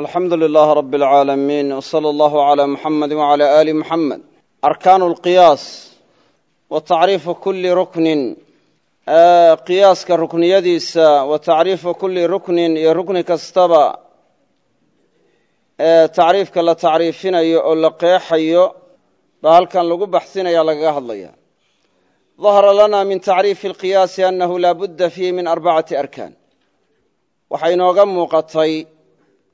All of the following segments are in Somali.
alxamdu lilaah rabi alcaalamiin wsala allahu calaa muxamedi wacalaa aali muxamed arkaanu lqiyaas wa tacriifu kulli ruknin. Qiyaaska rukniyadiisa wa tacriifu kulli ruknin iyo rukni kastaba ee tacriifka la tacriifinayo oo la qeexayo baa halkan lagu baxsinaya lagaga hadlaya dahara lana min tacriifi alqiyaasi annahu laa budda fiihi min arbacati arkaan. Waxaa inooga muuqatay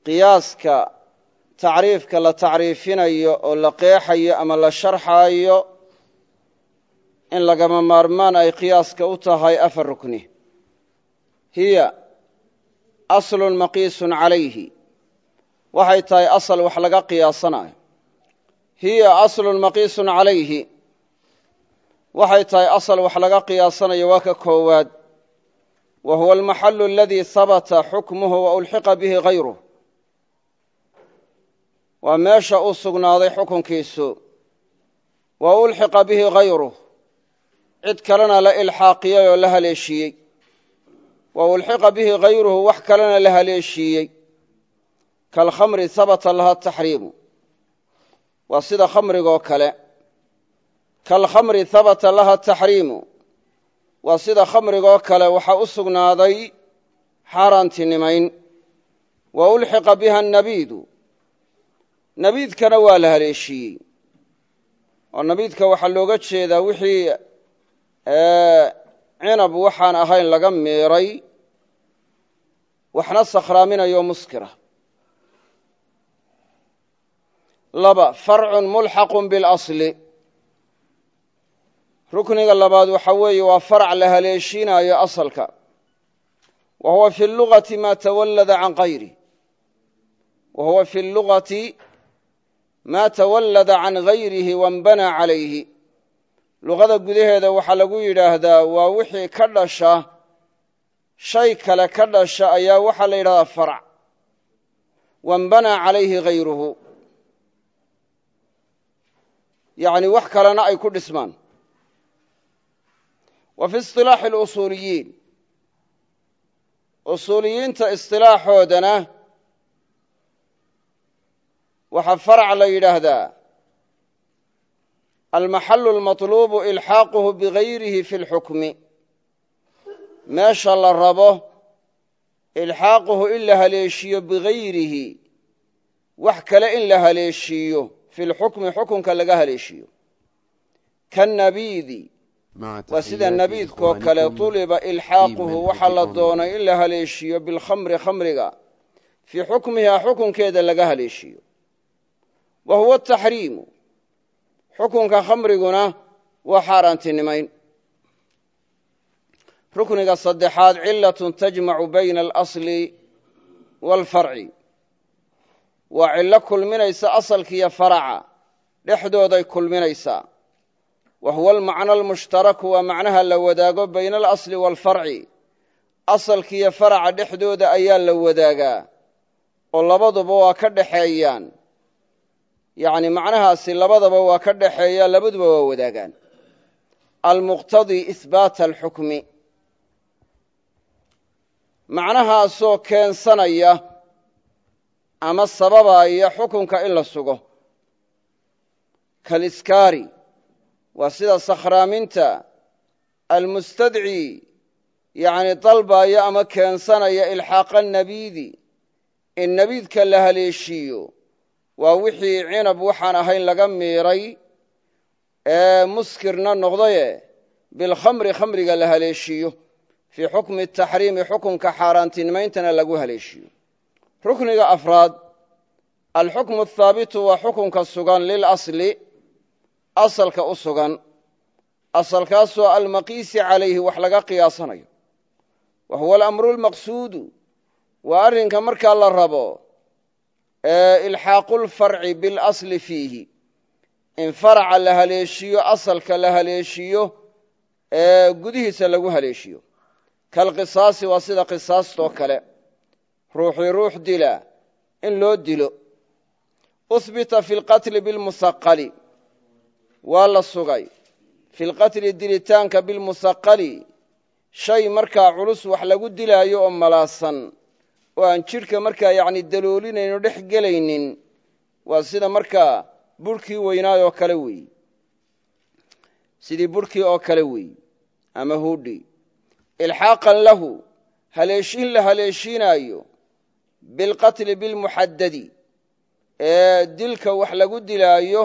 qiyaaska tacriifka la tacriifinayo oo la qeexayo ama la sharxaayo in lagama maarmaan ay qiyaaska u tahay afar rukni. Hiya aslun maqiisun calayhi. Waxay tahay asal wax laga qiyaasanayo. Hiya aslun maqiisun calayhi. Waxay tahay asal wax laga qiyaasanayo waa ka koowaad. Wa huwa almaxalu aladii habata xukmuhu wa ulxiqa bihi hayruh waa meesha uu sugnaaday xukunkiisu. Wa ulxiqa bihi hayruh cid kalena la ilxaaqiyey oo la haleeshiiyey wa ulxiqa bihi hayruhu wax kalena la haleeshiiyey kaalkhamri habata laha taxriimu. Waa sida khamrigoo kale. Kaalkhamri habata laha taxriimu. Waa sida khamrigoo kale waxaa u sugnaaday xaaraantinimayn. Wa ulxiqa biha annabiidu nabiidkana waa la haleeshiiyey oo nabiidka waxaa looga jeedaa wixii cinab waxaan ahayn laga miiray waxna sakhraaminayo muskira. Laba farcun mulxaqun biاlasli rukniga labaad waxa weeye waa farc la haleeshiinayo asalka. Wa fi lugati ma tawallada can kayri wa fi lugati ma tawallada can gayrihi wanbanaa calayhi. Luqada gudaheeda waxaa lagu yidhaahdaa waa wixii ka dhasha shay kale ka dhasha ayaa waxaa la yidhahdaa farc wanbanaa calayhi hayruhu yacni wax kalena ay ku dhismaan. Wa fi isilaaxi alusuuliyiin. Usuuliyiinta isilaaxoodana waxaa farc la yidhaahdaa. Almaxalu almaطluubu ilxaaquhu bigayrihi fi اlxukmi meesha la rabo ilxaaquhu in la haleeshiiyo bigayrihi. Wax kale in la haleeshiiyo fi lxukmi xukunka laga haleeshiiyo kannabiidi waa sida nabiidkoo kale tuliba ilxaaquhu waxaa la doonay in la haleeshiiyo bilkhamri khamriga fii xukmihaa xukunkeeda laga haleeshiiyo wa huwa taxriimu xukunka khamriguna waa xaaraantinimayn rukniga saddexaad cilatun tajmacu bayna alasli waalfarci waa cillo kulminaysa asalkiiyo faraca dhexdooday kulminaysaa wa huwa almacna almushtaraku waa macnaha la wadaago bayna alasli waalfarci asalkiiyo faraca dhexdooda ayaa la wadaagaa oo labaduba waa ka dhexeeyaan yacni macnahaasi labadaba waa ka dhexeeya labaduba waa wadaagaan. Almuqtadii ihbaata alxukmi macnahaasoo keensanaya ama sababaya xukunka in la sugo. Kaliskaari waa sida sakhraaminta almustadci yacni dalbaya ama keensanaya ilxaaqa nabiidi. In nabiidka la haleeshiiyo waa wixii cinab waxaan ahayn laga miiray ee muskirna noqdaye bilkhamri khamriga la haleeshiiyo. Fii xukmi taxriimi xukunka xaaraantinimayntana lagu haleeshiiyo. Rukniga afraad alxukmu athaabitu waa xukunka sugan lilasli asalka u sugan asalkaasoo almaqiisi calayhi wax laga qiyaasanayo. Wa huwa alamru lmaqsuudu waa arrinka markaa la rabo ilxaaqu lfarci bilasli fiihi. In faraca la haleeshiiyo asalka la haleeshiiyo ee gudihiisa lagu haleeshiyo. Kalqisaasi waa sida qisaastoo kale. Ruuxii ruux dila in loo dilo. Uhbita fi lqatli bilmusaqali waa la sugay. Fi lqatli dilitaanka bilmusaqali shay markaa culus wax lagu dilaayo oo malaasan oo aan jidhka markaa yacni daloolinayn oo dhex gelaynin waa sida markaa burhkii weynaay oo kale weeye sidii burhkii oo kale weeye ama hudhi ilxaaqan lahu haleeshiin la haleeshiinaayo bilqatli bilmuxadadi ee dilka wax lagu dilaayo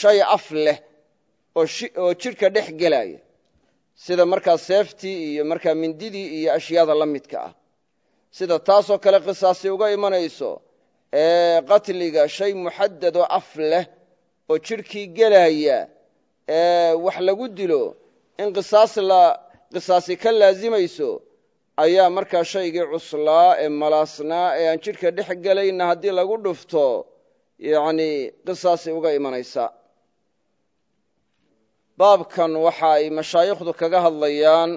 shay af leh oo jidhka dhex gelaya sida markaa seeftii iyo markaa mindidii iyo ashyaada la midka ah sida taasoo kale qisaasi uga imanayso ee qatliga shay muxadad oo af leh oo jidhkii gelaya ee wax lagu dilo in qisaasi ka laazimayso ayaa markaa shaygii cuslaa ee malaasnaa ee aan jidhka dhex gelayna haddii lagu dhufto yacni qisaasi uga imanaysa. Baabkan waxa ay mashaayikhdu kaga hadlayaan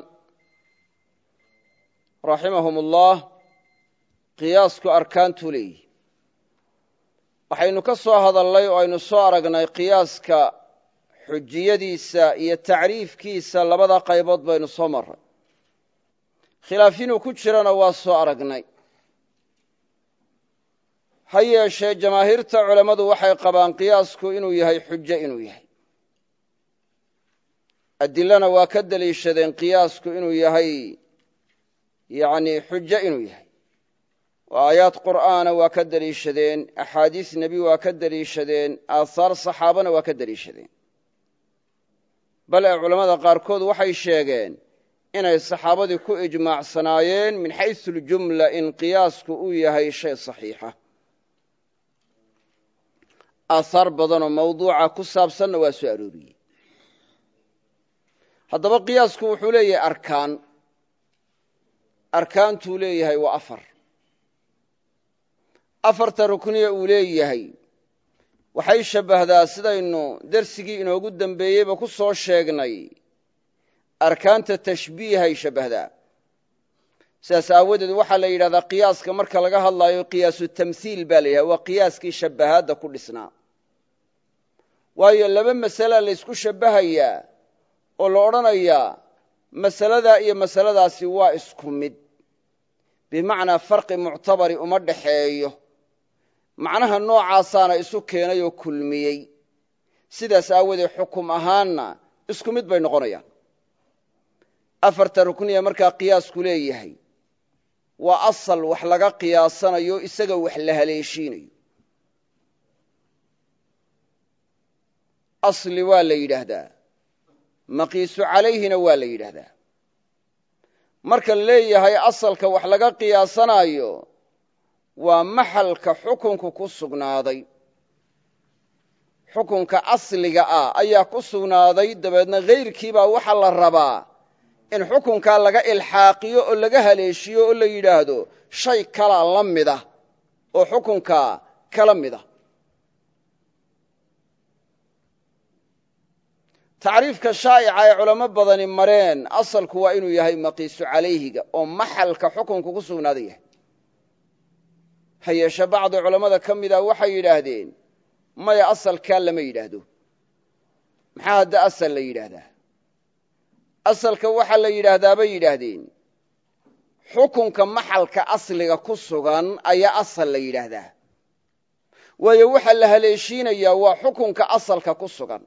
raximahum ullah qiyaasku arkaantuu leeyihi waxaynu ka soo hadalnay oo aynu soo aragnay qiyaaska xujiyadiisa iyo tacriifkiisa labada qaybood baynu soo marray. Khilaaf inuu ku jirana waa soo aragnay. Ha yeeshee jamaahiirta culammadu waxay qabaan qiyaasku inuu yahay xujo inuu yahay. Adilana waa ka deliishadeen qiyaasku inuu yahay yani xujo inuu yahay oo aayaad qur'aana waa ka deliishadeen axaadiis nebi waa ka deliishadeen aahaar saxaabana waa ka deliishadeen bal ee culammada qaarkood waxay sheegeen inay saxaabadii ku ijmaacsanaayeen min xaysu ljumla in qiyaasku uu yahay shay saxiixa. Aahaar badanoo mawduuca ku saabsanna waa soo arooriyey. Haddaba qiyaasku wuxuu leeyahay arkaan. Arkaantuu leeyahay waa afar afarta rukniya uu leeyahay. Waxay shabbahdaa sidaynu dersigii inoogu dembeeyeyba ku soo sheegnay. Arkaanta tashbiihay shabbahdaa sidaas aawadeed waxaa la yidhahdaa qiyaaska marka laga hadlaayo qiyaasu tamhiil baa la yidhahda waa qiyaaskii shabbahaadda ku dhisnaa. Waayo laba masalaa laysku shabbahayaa oo la odhanayaa masaladaa iyo masaladaasi waa isku mid. Bimacnaa farqi muctabari uma dhaxeeyo macnaha noocaasaana isu keenay oo kulmiyey. Sidaas aawadeed xukum ahaanna isku mid bay noqonayaan. Afarta rukniya markaa qiyaasku leeyahay. Waa asal wax laga qiyaasanayo isaga wax la haleeshiinayo. Asli waa la yidhaahdaa. Maqiisu calayhina waa la yidhaahdaa. Marka leeyahay asalka wax laga qiyaasanaayo waa maxalka xukunku ku sugnaaday. Xukunka asliga ah ayaa ku sugnaaday dabeedna hayrkiibaa waxaa la rabaa in xukunkaa laga ilxaaqiyo oo laga haleeshiyo oo la yidhaahdo shay kalaa la mida oo xukunkaa kala mida tacriifka shaa'ica ay culamo badani mareen asalku waa inuu yahay maqiisu calayhiga oo maxalka xukunku ku sugnaada yahay ha yeeshe bacdi culammada ka mida waxay yidhaahdeen maya asalkaa lama yidhaahdo. Maxaa hadda asal la yidhaahdaa? Asalka waxaa la yidhaahdaa bay yidhaahdeen xukunka maxalka asliga ku sugan ayaa asal la yidhaahdaa. Waayo waxaa la haleeshiinayaa waa xukunka asalka ku sugan.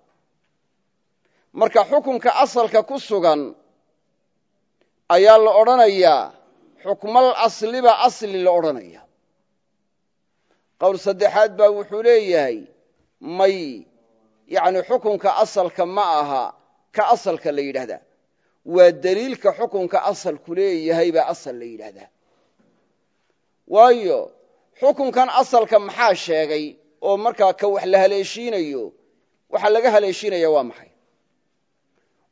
Marka xukunka asalka ku sugan ayaa la odhanayaa xukmal asliba asli la odhanaya qowl saddexaad baa wuxuu leeyahay may yani xukunka asalka ma aha ka asalka la yidhaahdaa. Waa deliilka xukunka asalku leeyahay baa asal la yidhaahdaa. Waayo xukunkan asalka maxaa sheegay oo markaa ka wax la haleeshiinayo waxa laga haleeshiinaya waa maxay?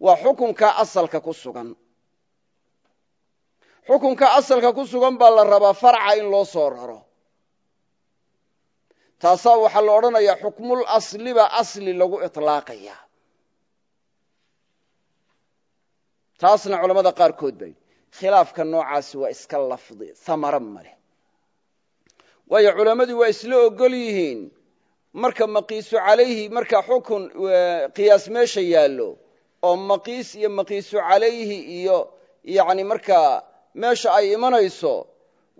Waa xukunka asalka ku sugan. Xukunka asalka ku sugan baa la rabaa farca in loo soo raro taasaa waxaa la odhanayaa xukmul asliba asli lagu iطlaaqaya taasna culamada qaarkood bay. Khilaafka noocaasi waa iska lafdi hamaro maleh waayo culammadii waa isla ogol yihiin marka maqiisu calayhi marka xukun qiyaas meesha yaallo oo maqiis iyo maqiisu calayhi iyo yani markaa meesha ay imanayso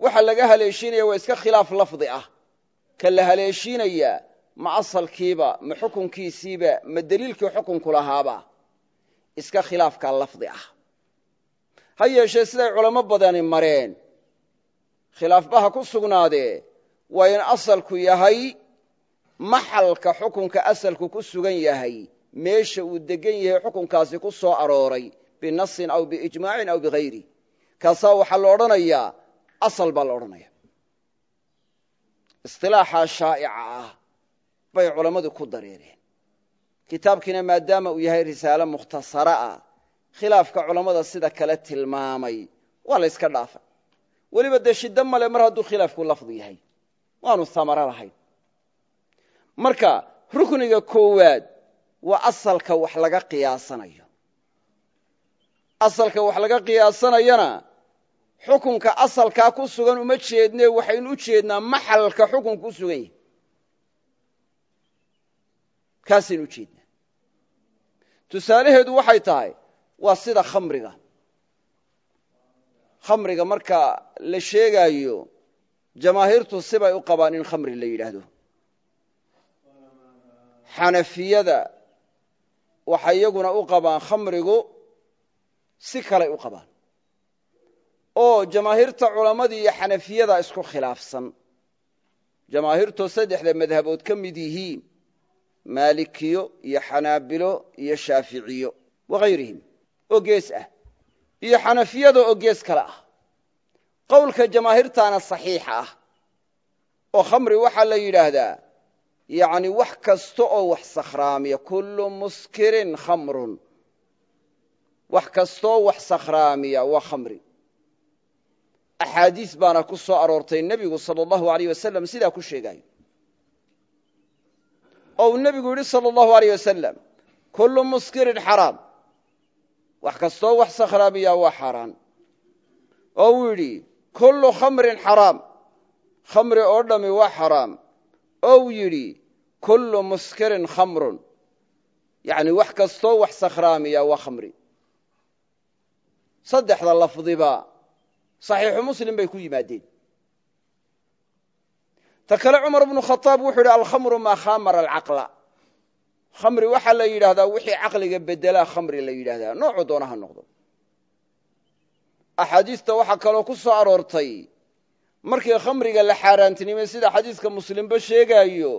waxa laga haleeshiinaya waa iska khilaaf lafdi ah ka la haleeshiinayaa ma asalkiiba ma xukunkiisiiba ma deliilkii xukunku lahaaba iska khilaafkaa lafdi ah. Ha yeeshee siday culamo badani mareen khilaafbaha ku sugnaadee waa in asalku yahay maxalka xukunka asalku ku sugan yahay meesha uu degan yahay xukunkaasi ku soo arooray binasin aw biijmaacin aw bihayri kaasaa waxaa la odhanayaa asal baa la odhanaya isilaaxaa shaa'ica ah bay culammadu ku dareereen kitaabkiina maadaama uu yahay risaalo mukhtasara ah khilaafka culammada sida kale tilmaamay waa la yska dhaafay. Weliba dee shiddo male mar hadduu khilaafku lafdi yahay waanu samaro lahayn. Marka rukniga koowaad waa asalka wax laga qiyaasanayo. Asalka wax laga qiyaasanayana xukunka asalkaa ku sugan uma jeedne waxaynu u jeednaa maxalka xukunku u sugan yahay. Kaasaynu u jeednaa. Tusaalaheedu waxay tahay waa sida khamriga. Khamriga marka la sheegaayo jamaahiirtu sibay u qabaan in khamri la yidhaahdo. Xanafiyada waxay iyaguna u qabaan khamrigu si kaley u qabaan oo jamaahiirta culammadii iyo xanafiyada isku khilaafsan. Jamaahiirtoo saddexda madhabood ka mid yihiin maalikiyo iyo xanaabilo iyo shaaficiyo wakayrihim oo gees ah iyo xanafiyada oo gees kale ah. Qowlka jamaahiirtaana saxiixa ah oo khamri waxaa la yidhaahdaa yacni wax kasta oo wax sakhraamiya kullu muskirin khamrun. Wax kastaoo wax sakhraamiya waa khamri axaadiis baana ku soo aroortay nebigu sala allahu aleyh wasalam sidaa ku sheegaayo oo uu nebigu yidhi sala allahu aleyh wasalam kullu muskirin xaraam. Wax kastoo wax sakhraamiya waa xaaraan oo uu yidhi kullu khamrin xaraam. Khamri oo dhammi waa xaraam. Oo uu yidhi kullu muskirin wax kastoo wax sakhraamiya saxiixu muslim bay ku yimaadeen. Ta kale cumar bnu khaaab wuxuu yidhi alkhamru maa khamara alcaqla. Khamri waxaa la yidhaahdaa wixii caqliga bedelaa khamri la yidhaahdaa. Noocu doona ha noqdo. Axaadiista waxaa kaloo ku soo aroortay markii khamriga la xaaraantinimay sida xadiiska muslimba sheegaayo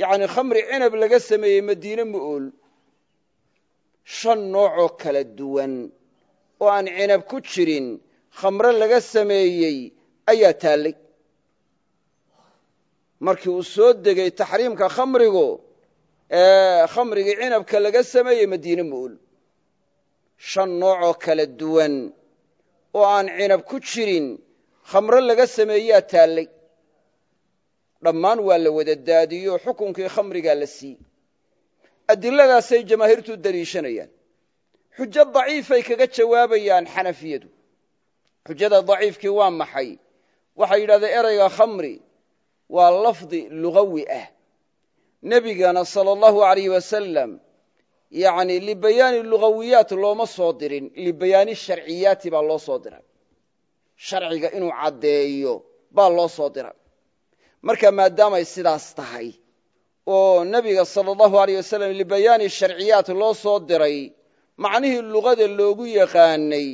yacni khamri cinab laga sameeyey madiine mu'ool shan noocoo kala duwan oo aan cinab ku jirin khamre laga sameeyey ayaa taallay markii uu soo degay taxriimka khamrigu khamrigii cinabka laga sameeyey madiine mu'ool shan noocoo kala duwan oo aan cinab ku jirin khamre laga sameeyaa taallay dhammaan waa la wada daadiyo xukunkii khamrigaa la siiyey adiladaasay jamaahiirtu deliishanayaan xujo daciifay kaga jawaabayaan xanafiyadu xujada daciifkii waa maxay? Waxay yidhahdeen ereyga khamri waa lafdi lugawi ah. Nebigana sala allahu alayh wasalam yani libayaani lugawiyaat looma soo dirin libayaani sharciyaati baa loo soo diray. Sharciga inuu caddeeyo baa loo soo diray. Marka maadaamay sidaas tahay oo nebiga sala allahu aleyh wasalam libayaani sharciyaat loo soo diray macnihii luqada loogu yaqaanay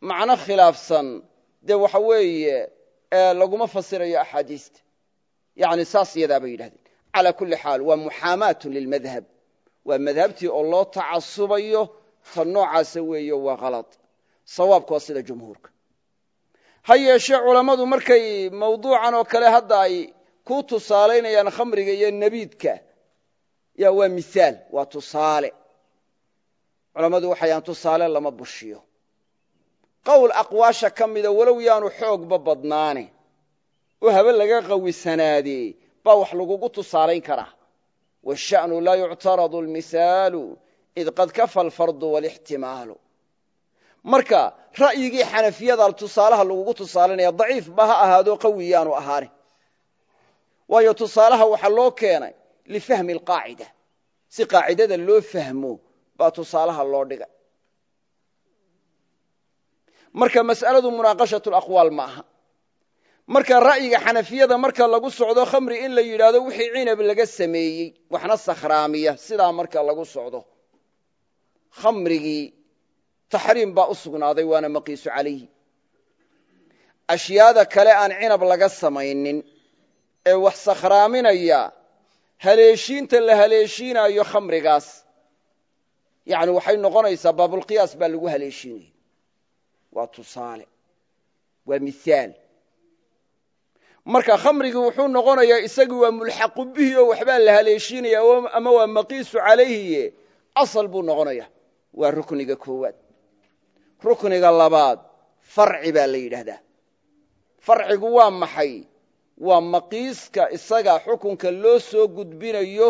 macno khilaafsan. Dee waxa weeye laguma fasirayo axaadiista yani saas iyadaa bay yidhahdeen. Calaa kulli xaal waa muxaamaatun lilmadhab waa madhabtii oo loo tacasubayo ta noocaasa weeye waa kalad sawaabku waa sida jumhuurka. Ha yeeshee culammadu markay mawduucan oo kale hadda ay ku tusaalaynayaan khamriga iyo nebiidka ya waa misaal waa tusaale. Culammadu waxayaan tusaale lama bushiyo qowl aqwaasha ka mida walow yaanu xoogba badnaane oo habe laga qawisanaadee baa wax lagugu tusaalayn karaa. Washa'nu laa yuctaradu almisaalu id qad kafa alfardu walixtimaalu. Marka ra'yigii xanafiyada tusaalaha lagugu tusaalanaya daciif ba ha ahaadoo qawi yaanu ahaane waayo tusaalaha waxaa loo keenay lifahmi alqaacida. Si qaacidada loo fahmo baa tusaalaha loo dhigay marka mas'aladu munaaqashatu laqwaal ma aha. Marka ra'yiga xanafiyada marka lagu socdo khamri in la yidhaahdo wixii cinab laga sameeyey waxna sakhraamiya sidaa marka lagu socdo. Khamrigii taxriim baa u sugnaaday waana maqiisu calayhi. Ashyaada kale aan cinab laga samaynin ee wax sakhraaminaya haleeshiinta la haleeshiinaayo khamrigaas. Yani waxay noqonaysaa baabulqiyaas baa lagu haleeshiinaya waa waa mihaal marka khamrigii wuxuu noqonayaa isagii waa mulxaqu bihi oo waxbaa la haleeshiinaya ama waa maqiisu calayhiye asal buu noqonaya waa rukniga koowaad rukniga labaad farci baa la yidhaahdaa farcigu waa maxay waa maqiiska isaga xukunka loo soo gudbinayo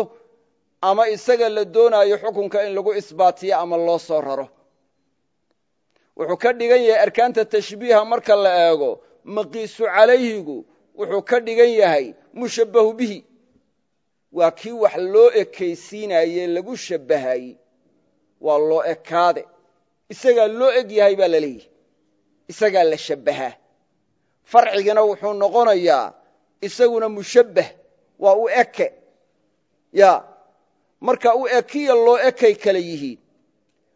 ama isaga la doonaayo xukunka in lagu isbaatiyo ama loo soo raro wuxuu ka dhigan yahay arkaanta tashbiiha marka la eego maqiisu calayhigu wuxuu ka dhigan yahay mushabbahu bihi. Waa kii wax loo ekaysiinaye lagu shabbahay waa loo ekaade. Isagaa loo eg yahay baa la leeyahy isagaa la shabbahaa farcigina wuxuu noqonayaa isaguna mushabbah waa u eke. Ya marka u ekiya loo ekay kale yihiin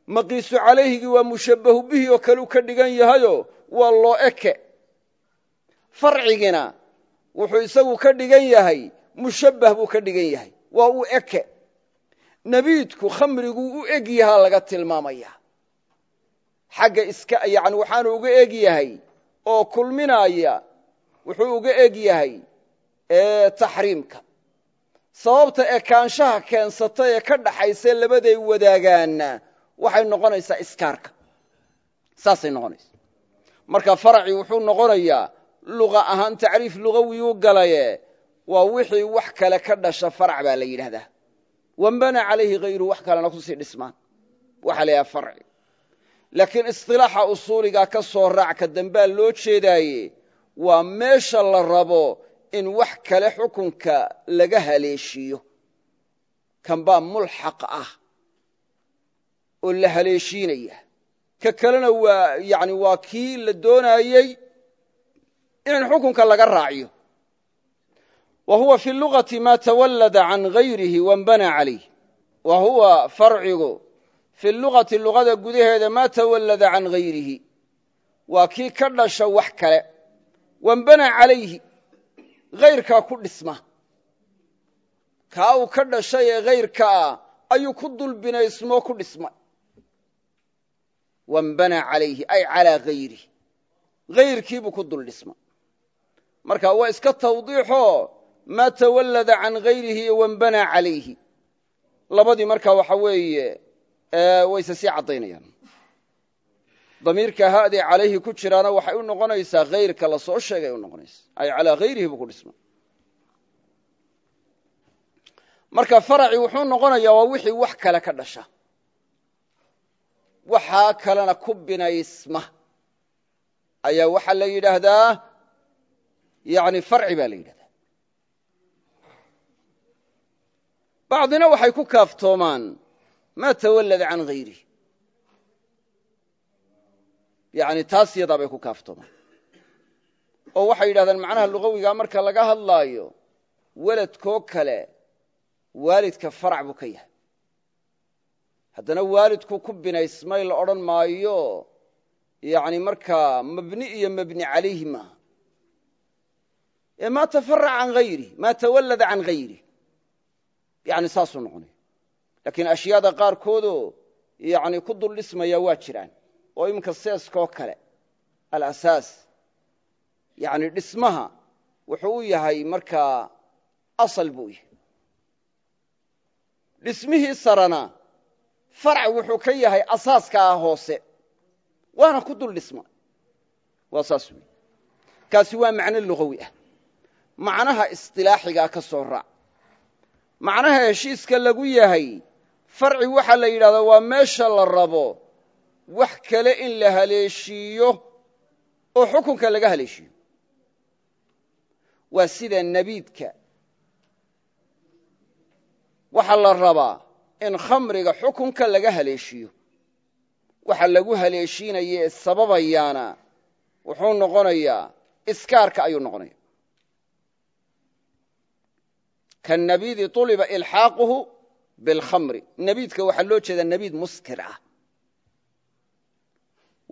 maqiisu calayhigii waa mushabbahu bihi oo kaleu ka dhigan yahayo waa loo eke. Farcigina wuxuu isagu ka dhigan yahay mushabbah buu ka dhigan yahay waa u eke. Nebiidku khamriguu u eg yahaa laga tilmaamaya. Xagga iska yani waxaanu uga eg yahay oo kulminaya wuxuu uga eg yahay taxriimka. Sababta ekaanshaha keensata ee ka dhaxaysa labaday wadaagaanna waxay noqonaysaa iskaarka. Saasay noqonaysa marka farci wuxuu noqonayaa luqa ahaan tacriif lugawiyuu galaye waa wixii wax kale ka dhasha farac baa la yidhahdaa wambana calayhi hayru wax kalena ku sii dhismaan. Waxaa la yidhaha farci laakiin isilaaxa usuuligaa ka soo raac ka dambaa loo jeedaaye waa meesha la rabo in wax kale xukunka laga haleeshiiyo. Kan baa mulxaq ah oo la haleeshiinaya. Ka kalena waa yani waa kii la doonayey in xukunka laga raaciyo. Wa huwa fi lugati ma tawallada can gayrihi wambana calayh wa huwa farcigu fi lugati luqada gudaheeda maa tawallada can gayrihi waa kii ka dhasha wax kale. Wambana calayhi hayrkaa ku dhisma. Kaa uu ka dhashay ee hayrka ah ayuu ku dulbinaysmoo ku dhismay wambana calayhi ay calaa hayri hayrkiibuu ku dul dhisma. Marka waa iska tawdiixoo maa tawallada can hayrihi iyo wambana calayhi. Labadii marka waxa weeye wayse sii caddaynayaan. Damiirka haadee calayhi ku jiraana waxay u noqonaysaa hayrka la soo sheegay u noqonaysa ay calaa hayrihi buu ku dhisma. Marka faraci wuxuu waa wixii wax kale ka dhasha waxaa kalena ku binaysma. Ayaa waxaa la yidhaahdaa yani farci baa la yidhahdaa. Bacdina waxay ku kaaftoomaan maa tawallada can hayrihi yani taas yadaa bay ku kaaftoomaan. Oo waxay yidhahdaan macnaha lugawigaa marka laga hadlaayo weladkoo kale waalidka farac buu ka yahay haddana waalidku ku binaysmay la odhan maayo yani markaa mabni iyo mabni calayhi ee maa tafarac can hayri maa tawallada can hayri yani saasuu noqonaya laakiin ashyaada qaarkoodoo yani ku dul dhismaya waa jiraan. Oo iminka seeskoo kale. Alasaas yani dhismaha wuxuu u yahay markaa asal buu yahay. Dhismihii sarana farac wuxuu ka yahay asaaskaa hoose. Waana ku dul dhisma waa saas wey kaasi waa macno lugawi ah. Macnaha isilaaxigaa ka soo raac. Macnaha heshiiska lagu yahay farci waxaa la yidhahdaa waa meesha la rabo wax kale in la haleeshiiyo oo xukunka laga haleeshiiyo. Waa sida nebiidka waxaa la rabaa in khamriga xukunka laga haleeshiiyo waxa lagu haleeshiinaya ee sababayaana wuxuu noqonayaa iskaarka ayuu noqonaya kannabiidi uliba ilxaaquhu bilkhamri nabiidka waxaa loo jeedaa nabiid muskir ah.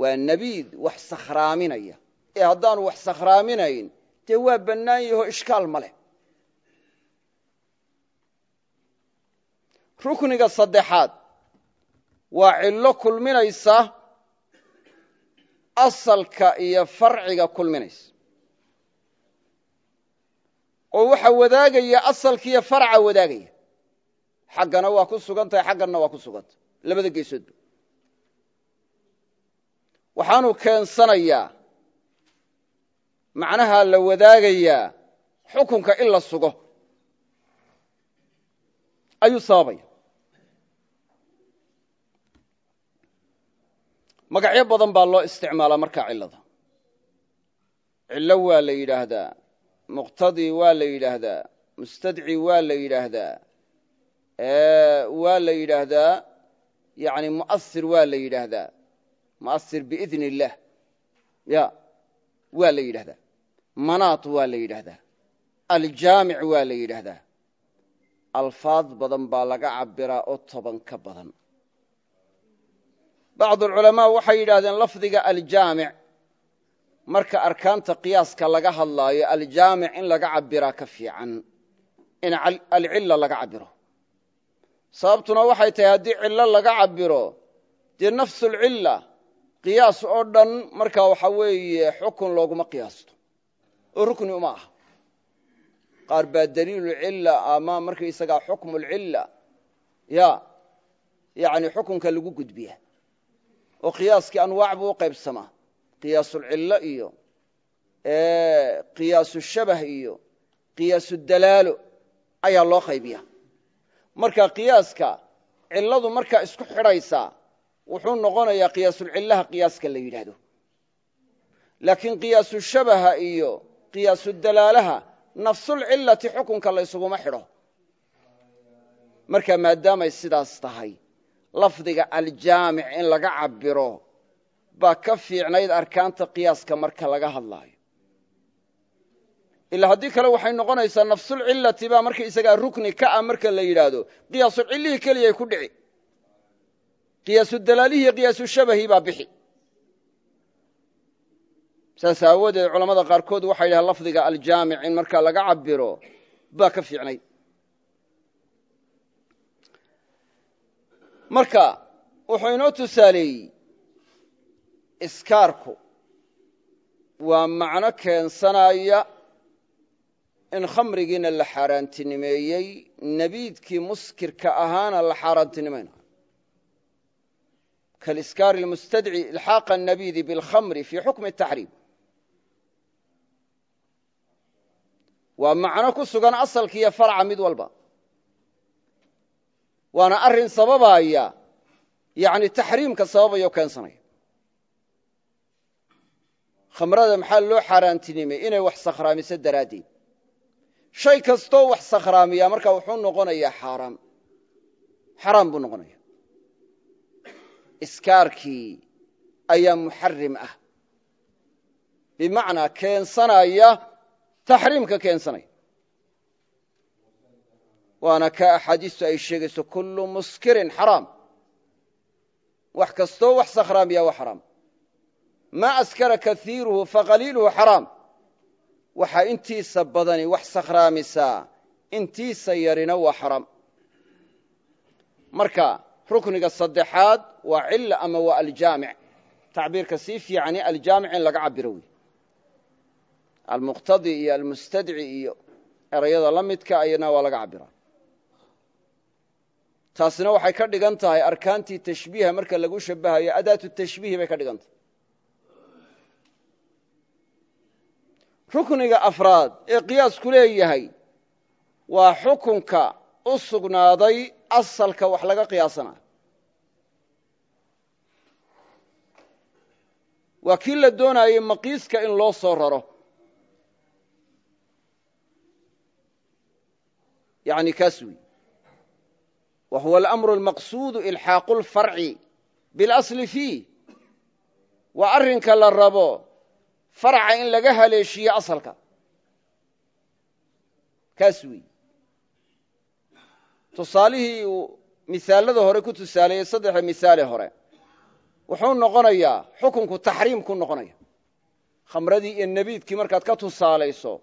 Waa nabiid wax sakhraaminaya ee haddaanu wax sakhraaminayn dee waa bannaan yaho ishkaal ma leh rukniga saddexaad. Waa cillo kulminaysa asalka iyo farciga kulminaysa. Oo waxaa wadaagaya asalka iyo farca wadaagaya. Xaggana waa ku sugan tahay xagganna waa ku sugan tahay labada geesoodba waxaanu keensanayaa macnaha la wadaagayaa xukunka in la sugo. Ayuu sababaya magacyo badan baa loo isticmaalaa markaa cillada. Cillo waa la yidhaahdaa muqtadi waa la yidhaahdaa mustadci waa la yidhaahdaa waa la yidhaahdaa yani muasir waa la yidhaahdaa. Muasir biidn illaah ya waa la yidhahdaa manaat waa la yidhaahdaa. Aljaamic waa la yidhaahdaa. Alfaad badan baa laga cabiraa oo toban badan bacd alculamaa waxay yidhahdeen lafdiga aljaamic. Marka arkaanta qiyaaska laga hadlaayo aljaamic in laga cabiraa ka fiican. In alcilla laga cabiro sababtuna waxay tahay haddii cillo laga cabiro dee nafsulcilla qiyaas oo dhan markaa waxa weeye xukun looguma qiyaasto. Oo rukni uma aha. Qaar baa daliilucilla ama markaysagaa xukmulcilla ya yani xukunka lagu gudbiya oo qiyaaskii anwaac buu u qaybsamaa. Qiyaasulcillo iyo qiyaasushabah iyo qiyaasudalaalo ayaa loo qaybiya marka qiyaaska cilladu markaa isku xidhaysaa wuxuu noqonayaa qiyaasulcillaha qiyaaska la yidhaahdo. Laakiin qiyaasushabaha iyo qiyaasudalaalaha nafsulcillati xukunka la ysuguma xidho. Marka maadaamay sidaas tahay lafdiga aljaamic in laga cabiro baa ka fiicnayd arkaanta qiyaaska marka laga hadlaayo. Ilaa haddii kale waxay noqonaysaa nafsulcillati baa marka isagaa rukni ka ah marka la yidhaahdo qiyaasulcillihii keliyay ku dhici. Qiyaasudalaalihii iyo qiyaasushabahii baa bixi. Saas aawadeed culamada qaarkood waxay yidhahdeen lafdiga aljaamic in markaa laga cabiro baa ka fiicnayd marka wuxuu inoo tusaaleeyey iskaarku. Waa macno keensanaya in khamrigiina la xaaraantinimeeyey nebiidkii muskirka ahaana la xaaraantinimaynayo kaliskaar lmustadci ilxaaqa nabiidi bilkhamri fii xukmi taxriim waa macno ku sugan asalkiiyo farca mid walba waana arrin sababaya yani taxriimka sababaya o keensanaya khamrada maxaa loo xaaraantinimay inay wax sakhraamiso daraaddeed. Shay kastoo wax sakhraamiyaa marka wuxuu noqonayaa xaaraam. Xaraam buu noqonaya iskaarkii ayaa muxarim ah. Bimacnaa keensanaya taxriimka keensanaya waana ka axaadiistu ay sheegayso kullu muskirin xaraam. wax kastoo wax sakhraamiya waa xaraam. maa askara kaiiruhu faqaliiluhu xaraam. waxaa intiisa badani wax sakhraamisaa intiisa yarina waa xaraam. marka rukniga saddexaad waa cilla ama waa aljaamic. tacbiirka sii fiicani aljaamic in laga cabiro wey almuqtadi iyo almustadci iyo erayada la midka ayana waa laga cabira taasina waxay ka dhigan tahay arkaantii tashbiiha marka lagu shabahayo adaatu tashbiihi bay ka dhigan tahay. Rukniga afraad ee qiyaasku leeyahay waa xukunka u sugnaaday asalka wax laga qiyaasanayo waa kii la doonayey maqiiska in loo soo raro. Yani kaas wey wa huwa alamru almaqsuudu ilxaaqu lfarci biاlasli fiih waa arrinka la rabo faraca in laga haleeshiyo asalka kaas weeye tusaalihii uu misaalada hore ku tusaaleeyey saddexa misaale hore wuxuu noqonayaa xukunku taxriim ku noqonaya khamradii iyo nebiidkii markaad ka tusaalayso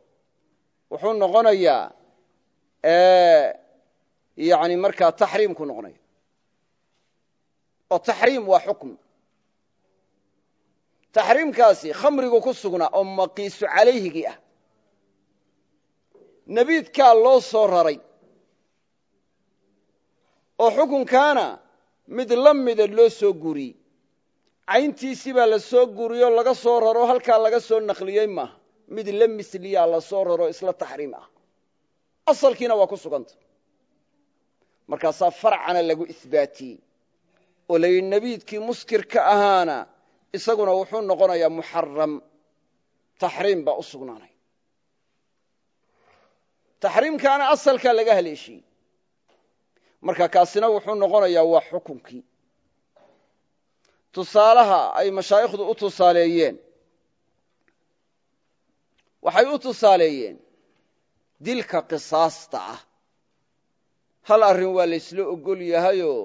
wuxuu noqonayaa yani markaa taxriim ku noqonaya oo taxriim waa xukm. Taxriimkaasi khamrigu ku sugnaa oo maqiisu calayhigii ah. Nebiidkaa loo soo raray. Oo xukunkaana mid la mida loo soo guriyey cayntiisii baa la soo guriyoo laga soo raro halkaa laga soo naqliyey maaha. Mid la misliyaa la soo raro isla taxriim ah. Asalkiina waa ku suganta markaasaa farcana lagu isbaatiyey. Oo la yidhi nebiidkii muskirka ahaana isaguna wuxuu noqonayaa muxaram taxriim baa u sugnaanay. Taxriimkaana asalkaa laga haleeshiyey. Marka kaasina wuxuu noqonayaa waa xukunkii. Tusaalaha ay mashaayikhdu u tusaaleeyeen waxay u tusaaleeyeen dilka qisaasta ah hal arrin waa laysla ogol yahayoo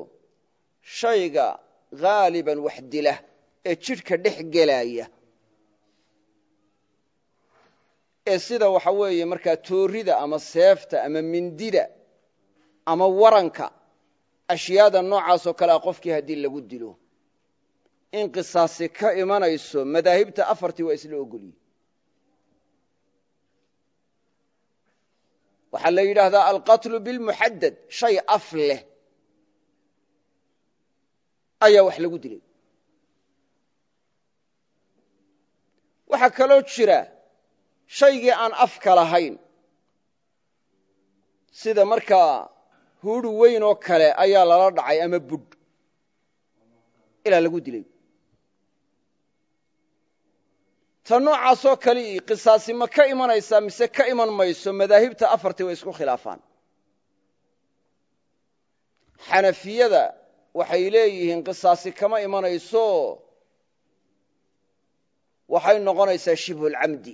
shayga haaliban wax dila ee jidhka dhex gelaya ee sida waxa weeye markaa toorida ama seefta ama mindida ama waranka ashyaada noocaasoo kalea qofkii haddii lagu dilo. In qisaasi ka imanayso madaahibta afartii waa isla ogolyihin waxaa la yidhaahdaa alqatlu bilmuxadad shay af leh. Ayaa wax lagu dilay. Waxaa kaloo jira shaygii aan afka lahayn. Sida markaa huuri weyn oo kale ayaa lala dhacay ama budh ilaa lagu dilay ta noocaasoo kale qisaasi ma ka imanaysaa mise ka iman mayso madaahibta afartii way isku khilaafaan. Xanafiyada waxay leeyihiin qisaasi kama imanayso waxay noqonaysaa shibhulcamdi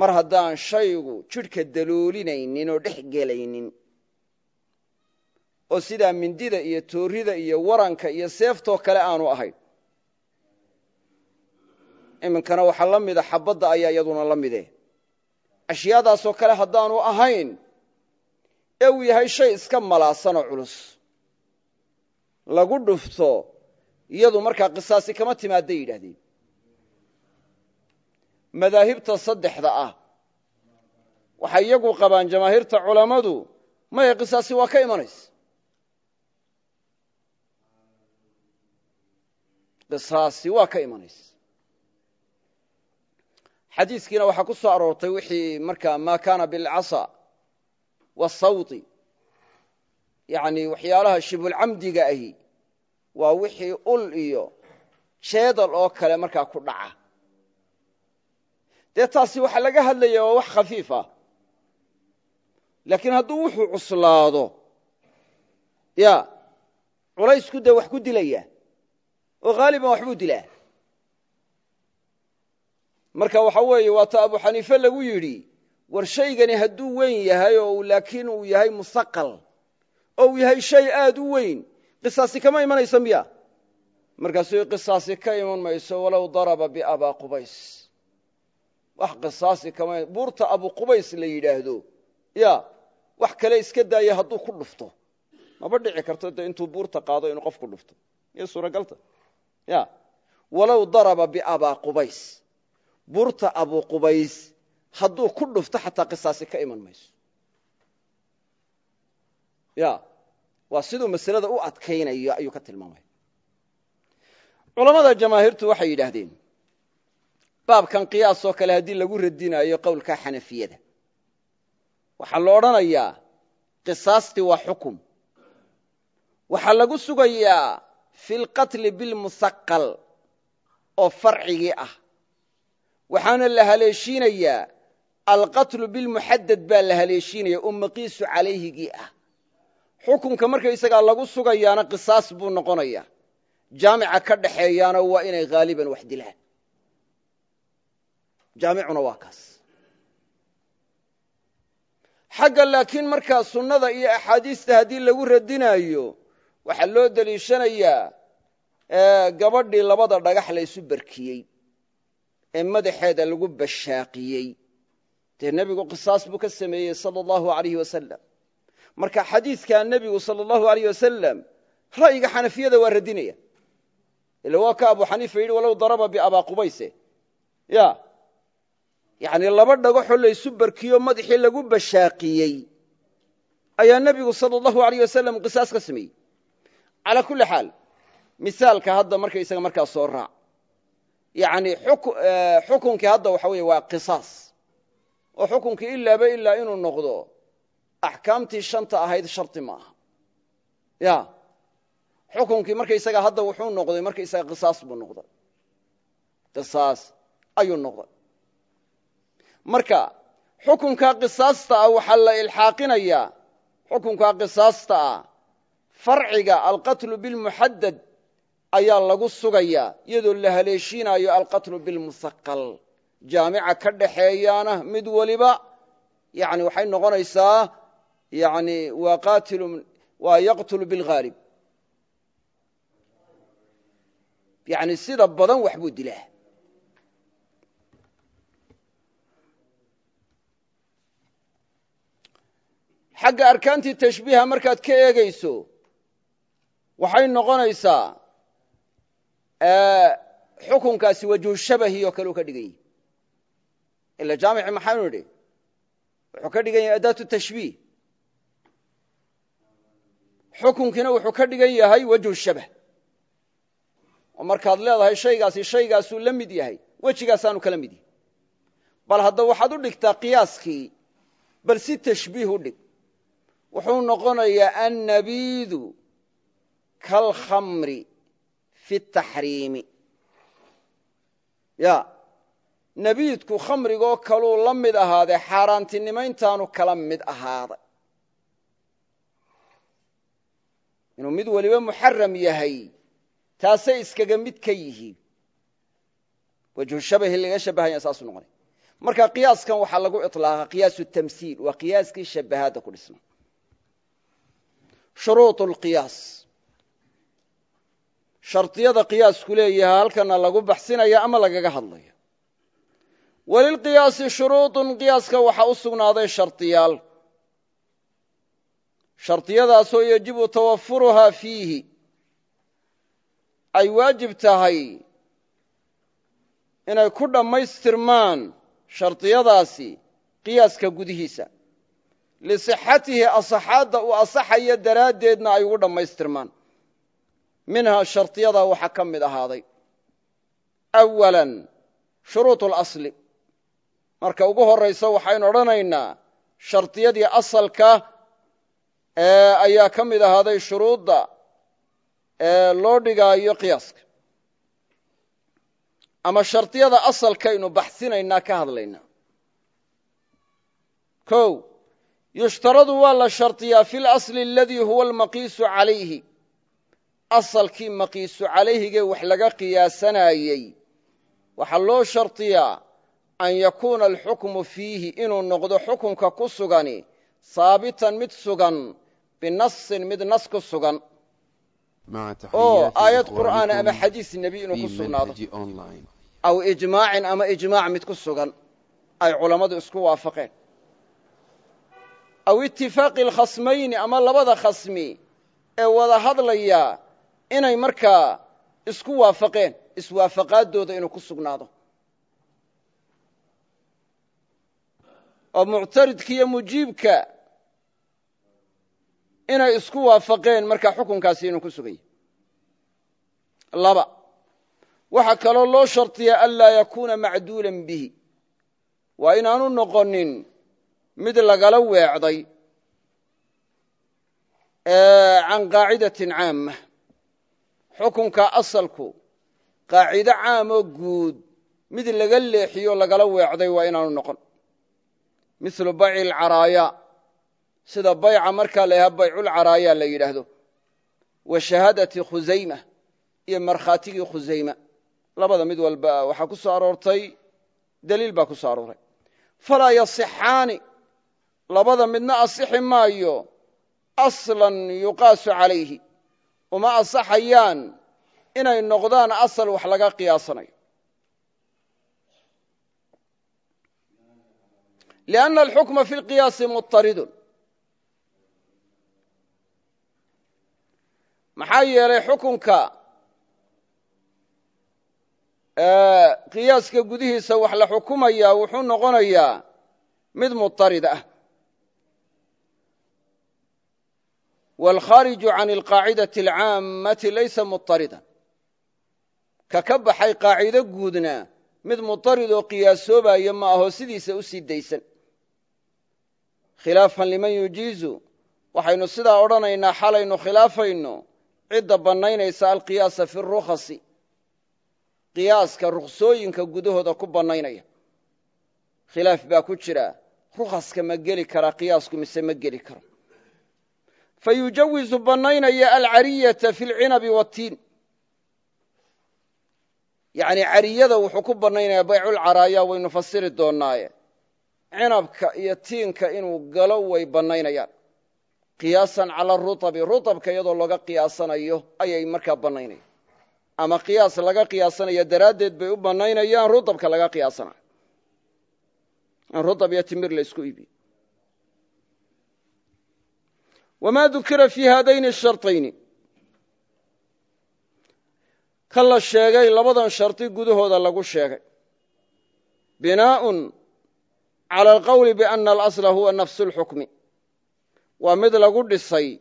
mar haddaan shaygu jidhka daloolinaynin oo dhex gelaynin oo sidaa mindida iyo toorida iyo waranka iyo seeftoo kale aanu ahayn iminkana waxaa la mida xabadda ayaa iyaduna la mide ashyaadaasoo kale haddaanu ahayn ee uu yahay shay iska malaasanoo culus. Lagu dhufto iyadu markaa qisaasi kama timaadday yidhahdeen madaahibta saddexda ah waxay iyagu qabaan jamaahiirta culammadu maya qisaasi waa ka imanaysa. Qisaasi waa ka imanaysa xadiiskiina waxaa ku soo aroortay wixii markaa maa kaana bilcasa wasawti yani waxyaalaha shibulcamdiga ahi waa wixii ul iyo jeedal oo kale markaa ku dhaca. Dee taasi waxaa laga hadlaya waa wax khafiif ah. Laakiin hadduu wuxuu cuslaado ya culaysku dee wax ku dilaya oo haaliban waxbuu dilaa marka waxa weeye waata abu xaniife lagu yidhi war shaygani hadduu weyn yahay oo laakiin uu yahay musaqal oo uu yahay shay aad u weyn qisaasi kama imanayso miya? Markaasuu qisaasi ka iman mayso walow daraba biabaa qubays. Wax qisaasi kama buurta abu qubays la yidhaahdo ya wax kale iska daaya hadduu ku dhufto. Maba dhici karto de intuu buurta qaado inuu qof ku dhufto. Iyo suuragalta. Ya walow daraba biabaa qubays buurta abu qubays hadduu ku dhufto xataa qisaasi ka iman mayso. Ya waa siduu masalada u adkaynayo ayuu ka tilmaamaya. Culammada jamaahiirtu waxay yidhaahdeen baabkan qiyaasoo kale haddii lagu radinayo qowlka xanafiyada. Waxaa la odhanayaa qisaastii waa xukum. Waxaa lagu sugayaa fi lqatli bilmusaqal oo farcigii ah waxaana la haleeshiinayaa alqatlu bilmuxadad baa la haleeshiinaya oo maqiisu calayhigii ah. Xukunka markaysagaa lagu sugayaana qisaas buu noqonaya. Jaamica ka dhaxeeyaana waa inay haaliban wax dilaan. Jaamicuna waa kaas. Xagga laakiin markaa sunnada iyo axaadiista haddii lagu radinaayo waxaa loo deliishanayaa gabadhii labada dhagax la ysu barkiyey ee madaxeeda lagu bashaaqiyey. Dee nebigu qisaas buu ka sameeyey sala allahu alayh wasalam marka xadiidkaa nebigu sala allahu alayh wasalam ra'yiga xanafiyada waa radinaya. Ila waa ka abu xaniifa yidhi walow daraba biabaa qubayse. Ya. Yani laba dhagaxoo laysu barkiyo madaxii lagu bashaaqiyey ayaa nebigu sala allahu alayh wasalam qisaas ka sameeyey. Calaa kulli xaal misaalka hadda markaysaga markaa soo raac yani xukunkii hadda waxa weeye waa qisaas. Oo xukunkii ilaaba ilaa inuu noqdo axkaamtii shanta ahayd shardi maaha ya. Xukunkii markaysaga hadda wuxuu noqday markaysaga qisaas buu noqday. Qisaas ayuu noqday. Marka xukunkaa qisaasta ah la ilxaaqinayaa. Xukunkaa qisaasta ah farciga alqatlu bilmuxadad ayaa lagu sugayaa iyadoo la haleeshiinayo alqatlu bilmusaqal jaamica ka dhaxeeyaana mid waliba yani waxay noqonaysaa yani waa yaqtulu bilghaalib yani sida badan wax buu dilaa. Xagga arkaantii tashbiiha markaad ka eegayso waxay noqonaysaa xukunkaasi wajhu shabahi oo kale u ka dhigan yahi ila jaamici maxaanu idhi wuxuu ka dhigan yahay adaatu tashbiih. Xukunkiina wuxuu ka dhigan yahay wajhu shabah oo markaad leedahay shaygaasi shaygaasuu la mid yahay. Wejigaasaanu kala mid yahay. Bal hadda waxaad u dhigtaa qiyaaskii bal si tashbiih u dhig. Wuxuu noqonayaa annabiidu kalkhamri fi taxriimi. Ya nebiidku khamrigoo kaluu la mid ahaaday xaaraantinimayntaanu kala mid ahaaday inuu mid weliba muxaram yahay taasay iskaga mid ka yihiin. Wajhu shabahi laga shabahaya saasuu noqonay. Marka qiyaaskan waxaa lagu ilaaqa qiyaas tamsiil waa qiyaaskii shabahaada ku dhisnay shuruuط اlqiyaas shardiyada qiyaasku leeyaha halkana lagu baxsinaya ama lagaga hadlaya walilqiyaasi shuruuطun qiyaaska waxaa u sugnaaday shardiyaal shardiyadaasoo yajibu tawafuruhaa fiihi. Ay waajib tahay inay ku dhammaystirmaan shardiyadaasi qiyaaska gudihiisa. Lisixatihi asaxaadda uu asaxaya daraaddeedna ay ugu dhammaystirmaan minhaa shardiyadaa waxaa ka mid ahaaday. Awala shuruudu اlasli marka ugu horaysa waxaynu odhanaynaa shardiyadii asalka ayaa ka mid ahaaday shuruudda loo dhigaayo qiyaaska. Ama shardiyada asalkaynu baxsinaynaa ka hadlaynaa. O yushtaradu waa la shardiyaa fi اlasli aladii huwa almaqiisu calayhi asalkii maqiisu calayhigee wax laga qiyaasanayey waxaa loo shardiyaa an yakuuna alxukmu fiihi inuu noqdo xukunka ku sugani haabitan mid sugan binasin mid nas ku sugan. Oo aayad qur'aana ama xadiis nebi inuu ku sugnaado. aw ijmaacin ama ijmaac mid ku sugan ay culammadu isku waafaqeen. Aw itifaaqi alkhasmayni ama labada khasmi ee wada hadlaya inay markaa isku waafaqeen iswaafaqaaddooda inuu ku sugnaado. Oo muctaridka iyo mujiibka inay isku waafaqeen markaa xukunkaasi inuu ku suganya laba waxaa kaloo loo shardiyaa anlaa yakuuna macduulan bihi. Waa inaanu noqonin mid lagala weecday can qaacidatin caama xukunka asalku qaacido caamoo guud mid laga leexiyo lagala weecday waa inaanu noqon. Milu bayci alcaraaya sida bayca markaa la yahaa bayculcaraaya la yidhaahdo. Wa shahaadati khusayma iyo markhaatigii khusayma labada mid walba waxaa ku soo aroortay daliil baa ku soo arooray. Falaa yasixaani labada midna asixi maayo aslan yuqaasu calayhi uma asaxayaan inay noqdaan asal wax laga qiyaasanayo lianna alxukma fi lqiyaasi muطaridun maxaa yeelay xukunka qiyaaska gudihiisa wax la xukumayaa wuxuu noqonayaa mid muطarid ah wاlkhaariju can alqaacidati alcaammati laysa muطaridan ka ka baxay qaacido guudna mid muطarid oo qiyaasoobaya ma aho sidiisa u sii daysan khilaafan liman yujiizu waxaynu sidaa odhanaynaa xalaynu khilaafayno cidda bannaynaysa alqiyaasa fi rukhasi qiyaaska ruksooyinka gudahooda ku bannaynaya khilaaf baa ku jira rukhaska ma geli karaa qiyaasku mise ma geli karo fa yujawizu bannaynaya alcariyata fi lcinabi watiin yani cariyada wuxuu ku bannaynaya bayculcaraaya waynu fasiri doonaaye cinabka iyo tiinka inuu galo way bannaynayaan qiyaasan cala ruabi ruabka iyadoo looga qiyaasanayo ayay markaa bannaynaya ama qiyaas laga qiyaasanaya daraaddeed bay u bannaynayaan ruabka laga qiyaasanayo in ruab iyo timir la isku wma dukira fi haadayni sharطayni ka la sheegay labadan shardi gudahooda lagu sheegay binaaءun calى alqowli biana alasla huwa nafsu اlxukmi waa mid lagu dhisay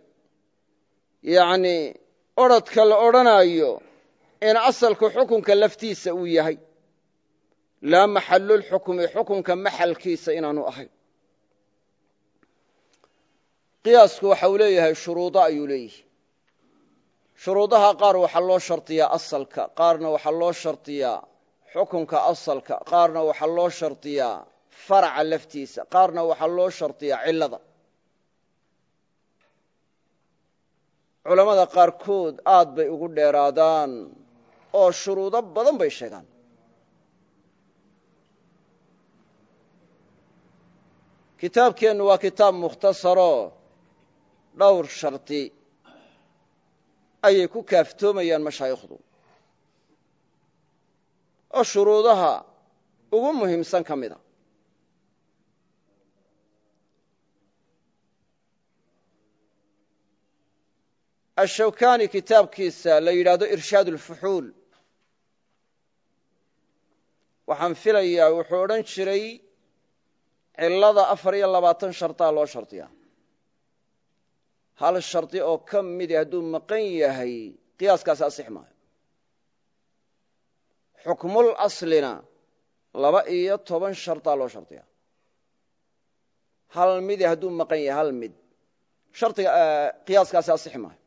yani odrhodka la odrhanayo in asalku xukunka laftiisa uu yahay laa maxalu lxukmi xukunka maxalkiisa inaanu ahayn qiyaasku waxa uu leeyahay shuruudo ayuu leeyahay. Shuruudaha qaar waxaa loo shardiyaa asalka qaarna waxaa loo shardiyaa xukunka asalka qaarna waxaa loo shardiyaa faraca laftiisa qaarna waxaa loo shardiyaa cilada culammada qaarkood aad bay ugu dheeraadaan oo shuruudo badan bay sheegaan. Kitaabkeennu waa kitaab mukhtasaro dhowr shardi ayay ku kaaftoomayaan mashaayikhdu oo shuruudaha ugu muhiimsan ka mida ashawkani kitaabkiisa la yidhaahdo irshaad ulfuxuul waxaan filayaa wuxuu odhan jiray cilada afar iyo labaatan shardaa loo shardiyaa hal shardi oo ka midi hadduu maqan yahay qiyaaskaasi asix maayo. Xukmul aslina laba iyo toban shardaa loo shardiyaa hal midi hadduu maqan yahay hal mid. Shardiga qiyaaskaasi asix maayo.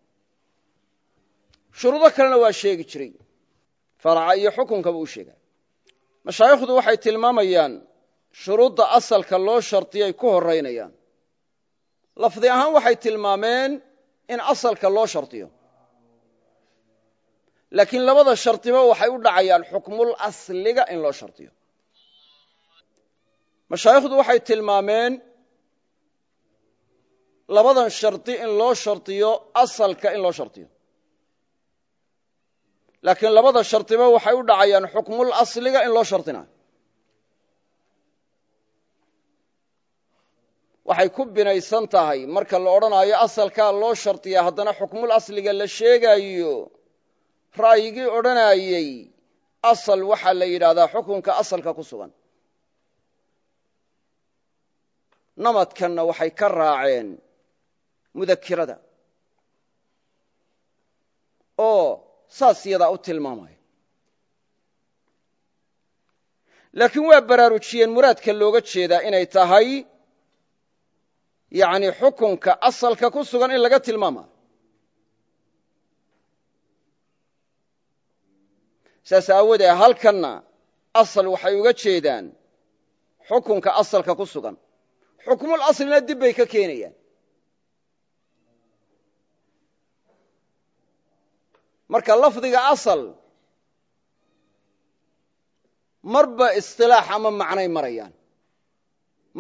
Shuruudo kalena waa sheegi jiray. Faraca iyo xukunkaba u sheegay. Mashaayikhdu waxay tilmaamayaan shuruudda asalka loo shardiyay ku horaynayaan lafdi ahaan waxay tilmaameen in asalka loo shardiyo laakiin labada shardiba waxay u dhacayaan xukmul asliga in loo shardiyo mashaayikhdu waxay tilmaameen labadan shardi in loo shardiyo asalka in loo shardiyo laakiin labada shardiba waxay u dhacayaan xukmul asliga in loo shardinayo waxay ku binaysan tahay. Marka la odhanaayo asalkaa loo shardiyaa haddana xukmul asliga la sheegayo ra'yigii odhanayey asal waxaa la yidhaahdaa xukunka asalka ku sugan. Namadkanna waxay ka raaceen mudakirada oo saas yadaa u tilmaamaya. Laakiin waa baraarujiyeen muraadka looga jeedaa inay tahay yani xukunka asalka ku sugan in laga tilmaamayo saas aawoodee halkanna asal waxay uga jeedaan xukunka asalka ku sugan. Xukmul aslina dib bay ka keenayaan. Marka lafdiga asal marba isilaax ama macnay marayaan.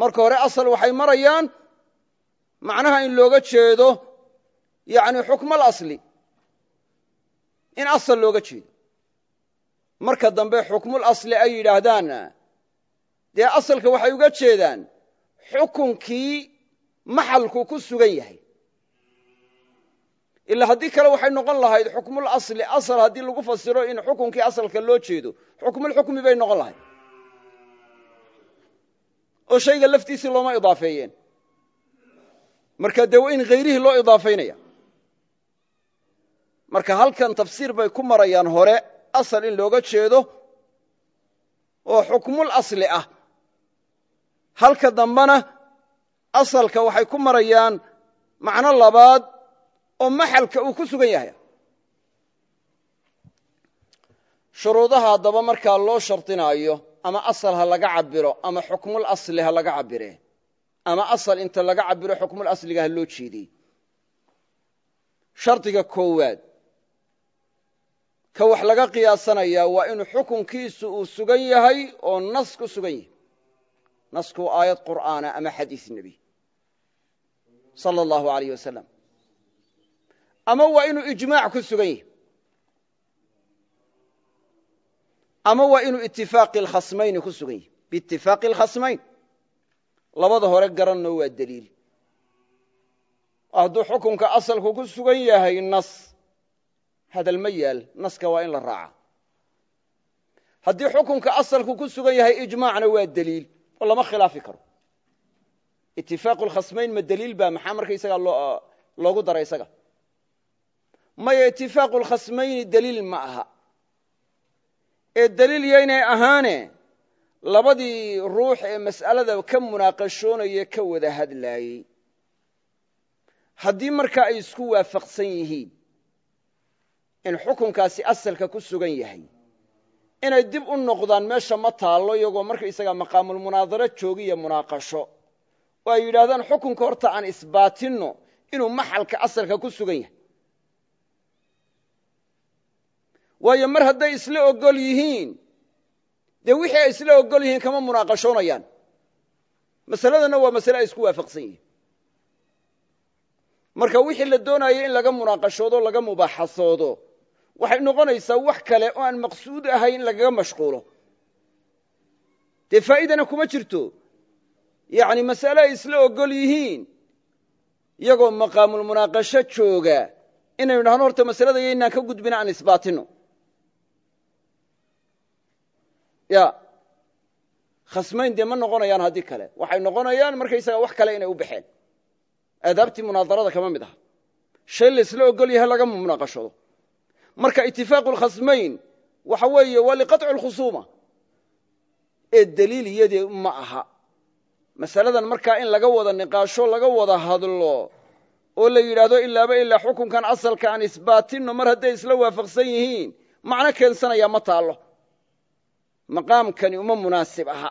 Marka hore asal waxay marayaan macnaha in looga jeedo yani xukmal asli. In asal looga jeedo. Marka dambe xukmul asli ay yidhaahdaanna dee asalka waxay uga jeedaan xukunkii maxalku ku sugan yahay. Ilaa haddii kale waxay noqon lahayd xukmul asli asal haddii lagu fasiro in xukunkii asalka loo jeedo xukmulxukmi bay noqon lahayd. Oo shayga laftiisii looma idaafeeyeen marka dee waa in hayrihii loo idaafaynaya marka halkan tafsiir bay ku marayaan hore asal in looga jeedo oo xukmul asli ah. Halka dambena asalka waxay ku marayaan macno labaad oo maxalka uu ku sugan yahay. Shuruudaha haddaba markaa loo shardinaayo ama asal ha laga cabiro ama xukmul asli ha laga cabire ama asal inta laga cabiro xukmul asliga ha loo jeediy shardiga koowaad ka wax laga qiyaasanayaa waa inuu xukunkiisu uu sugan yahay oo nas sugan yahay. Nasku aayad qur'aana ama xadiis nebi sala allahu alayh wasalam ama waa inuu ijmaac ku sugan yahay. Ama waa inuu itifaaqi alkhasmayni ku sugan yahay. Biitifaaqi alkhasmayn labada hore garanno waa deliil hadduu xukunka asalku ku sugan yahay nas hadal ma yaal naska waa in la raaca. Haddii xukunka asalku ku sugan yahay ijmaacna waa deliil oo lama khilaafi karo. Itifaaqu lkhasmayn ma deliil ba maxaa markaysaga loogu daray isaga? Maya itifaaqu lkhasmayni deliil ma aha. Ee deliil yaynay ahaane labadii ruux ee mas'alada ka munaaqashoonaya ka wada hadlaayey. Haddii markaa ay isku waafaqsan yihiin in xukunkaasi asalka ku sugan yahay inay dib u noqdaan meesha ma taallo iyagoo markaysaga maqaamulmunaadaro joogiyo munaaqasho. Oo ay yidhahdaan xukunka horta aan isbaatinno inuu maxalka asalka ku sugan yahay. Waayo mar hadday isla ogol yihiin dee wixii ay isla ogol yihiin kama munaaqashoonayaan. Masaladanna waa masale ay isku waafaqsan yihiin. Marka wixii la doonayo in laga munaaqashoodo laga mubaaxasoodo waxay noqonaysaa wax kale oo aan maqsuud ahay in lagaga mashquulo. Dee faa'idana kuma jirto. Yacni masale ay isla ogol yihiin iyagoo maqaamulmunaaqasho jooga. Inaynu dhahno horta masalada yaynaan ka gudbina aan isbaatino ya. Khasmayn dee ma noqonayaan haddii kale. Waxay noqonayaan markaysaga wax kale inay u baxeen. Aadaabtii munaadarada kama mid aha. Shay laysla ogol yahay lagama munaaqashoodo marka itifaaqu lkhasmayn waxa weeye waa liqaطci lkhusuuma ee deliil iyadii ma aha. Masaladan markaa in laga wada niqaasho laga wada hadlo oo la yidhaahdo ilaaba ilaa xukunkan asalka aan isbaatinno mar hadday isla waafaqsan yihiin macno keensanaya ma taallo maqaamkani uma munaasib aha.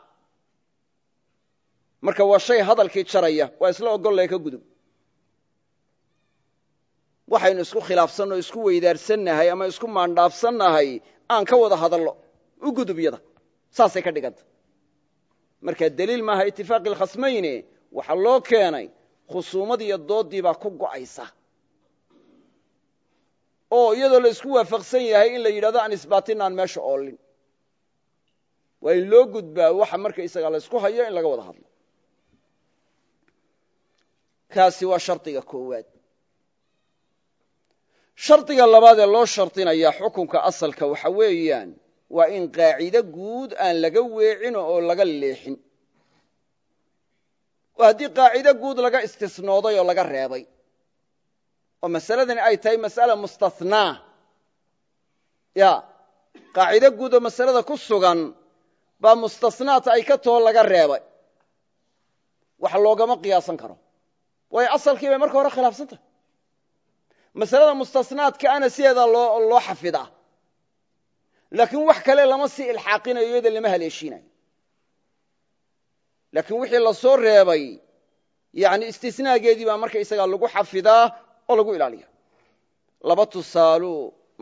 Marka waa shay hadalkii jaraya waa isla ogollaya ka gudub. Waxaynu isku khilaafsanno isku weydaarsannahay ama isku maandhaafsannahay aan ka wada hadallo. U gudub yada. Saasay ka dhiganta. Marka deliil maaha itifaaqi lkhasmayne waxaa loo keenay khusuumadiiyo dooddii baa ku go'aysa. Oo iyadoo la isku waafaqsan yahay in la yidhahdo aan isbaatin aan meesha oolin waa in loo gudbaa waxa markaysaga la ysku hayo in laga wada hadlo. Kaasi waa shardiga koowaad. Shardiga labaad ee loo shardinaya xukunka asalka waxa weeyaan waa in qaacido guud aan laga weecin oo laga leexin. Oo haddii qaacido guud laga istisnooday oo laga reebay. Oo masaladani ay tahay mas'ala mustathnaa. Ya qaacido guud oo masalada ku sugan baa mustasnaata ay ka taho laga reebay. Wax loogama qiyaasan karo. Waayo asalkii bay marka hore khilaafsan tahay. Masalada mustasnaadka ana sideedaa loo xafidaa laakiin wax kale lama sii ilxaaqinayo iyada lama haleeshiinayo laakiin wixii la soo reebay yani istisnaageedii baa markaysagaa lagu xafidaa oo lagu ilaaliya. Laba tusaalu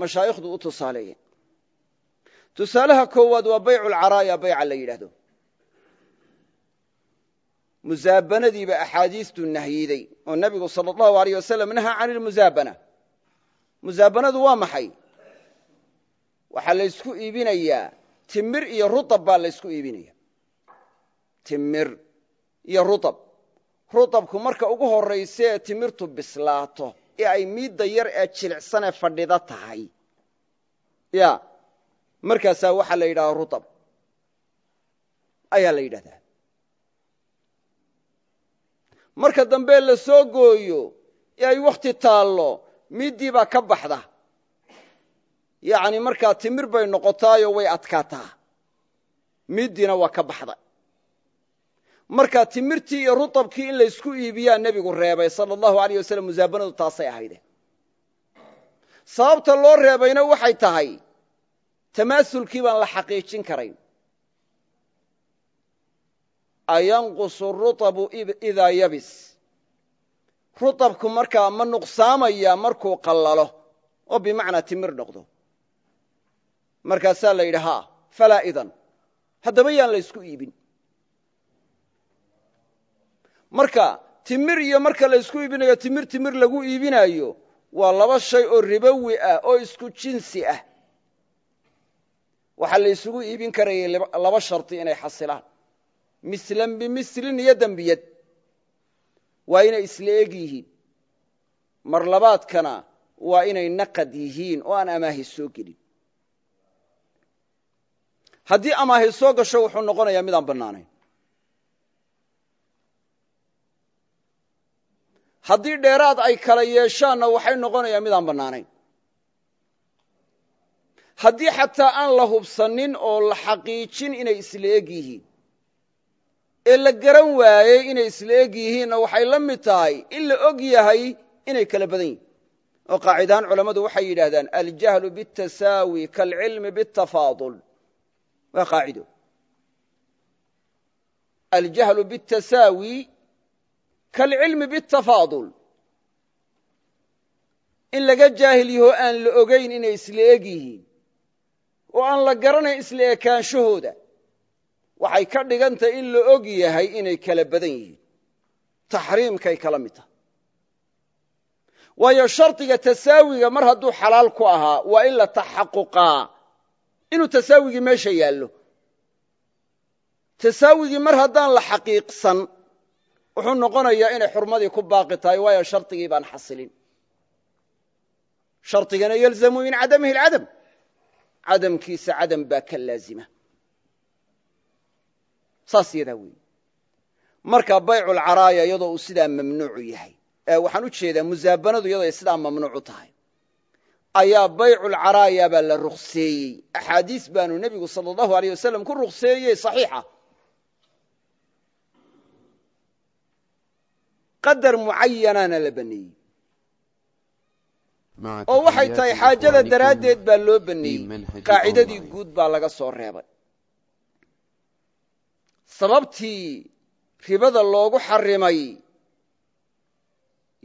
mashaayikhdu u tusaaleeyeen tusaalaha koowaad waa baycu lcaraaya bayca la yidhaahdo. Musaabanadiiba axaadiistu nahyiday oo nebigu sala allahu aleyh wasalam nahaa can ilmusaabana musaabanadu waa maxay? Waxaa laysku iibinayaa timir iyo rutab baa laysku iibinaya. Timir iyo rutab. Rutabku marka ugu horraysa ee timirtu bislaato ee ay miidda yar ee jilicsanee fadhida tahay. Ya markaasaa waxaa la yidhahdaa rutab. Ayaa la yidhahdaa. Marka dambe la soo gooyo ee ay wakhti taallo miiddii baa ka baxda. Yacni markaa timir bay noqotaayoo way adkaataa. Miiddiina waa ka baxda. Marka timirtii iyo rutabkii in laysku iibiyaa nebigu reebay sala allahu aleyh wasalam musaabanadu taasay ahayde sababta loo reebayna waxay tahay tamaasulkii baan la xaqiijin karayn. Ayanqusu rutabu idaa yabis. Rutabku markaa ma nuqsaamaya markuu qallalo oo bimacnaa timir noqdo. Markaasaa la yidhi ha falaa idan. Haddaba yaan la ysku iibin. Marka timir iyo marka la ysku iibinayo timir timir lagu iibinaayo waa laba shay oo ribowi ah oo isku jinsi ah waxaa la ysugu iibin karayay laba sharti inay xasilaan. Mislan bimislin iyo dembiyad waa inay isla eg yihiin. Mar labaadkana waa inay naqad yihiin oo aan amaahi soo gelin. Haddii amaahi soo gasho wuxuu noqonayaa midaan bannaanayn. Haddii dheeraad ay kala yeeshaanna waxay noqonayaa midaan bannaanayn haddii xataa aan la hubsanin oo la xaqiijin inay isla eg yihiin ee la garan waayey inay isla eg yihiinna waxay la mid tahay in la og yahay inay kala badan yihiin oo qaacidahaan culammadu waxay yidhaahdaan aljahlu bitasaawi kaalcilmi bitafaadul waa qaacido. Aljahlu bitasaawi kalcilmi bitafaadul in laga jaahil yahoo aan la ogeyn inay isla eg yihiin oo aan la garanayn isla ekaanshahooda waxay ka dhigantahay in la og yahay inay kala badan yihiin. Taxriimkay kala mid tahay. Waayo shardiga tasaawiga mar hadduu xalaal ku ahaa waa in la taxaquqaa. Inuu tasaawigii meesha yaallo. Tasaawigii mar haddaan la xaqiiqsan wuxuu noqonayaa inay xurmadii ku baaqi tahay waayo shardigii baan xasilin. Shardigana yalzamu min cadamihi alcadam cadamkiisa cadam baa ka laazima saas yadaa weeye marka bayculcaraaya iyadoo uu sidaa mamnuucu yahay waxaan u jeedaa musaabanadu iyadoo ay sidaa mamnuucu tahay ayaa bayculcaraaya baa la rukseeyey axaadiis baanu nebigu sala allahu aleyh wasalam ku rukseeyey saxiixa qadar mucayanaana la baneeyey oo waxay tahay xaajada daraaddeed baa loo baneeyey. Qaacidadii guud baa laga soo reebay. Sababtii ribada loogu xarimay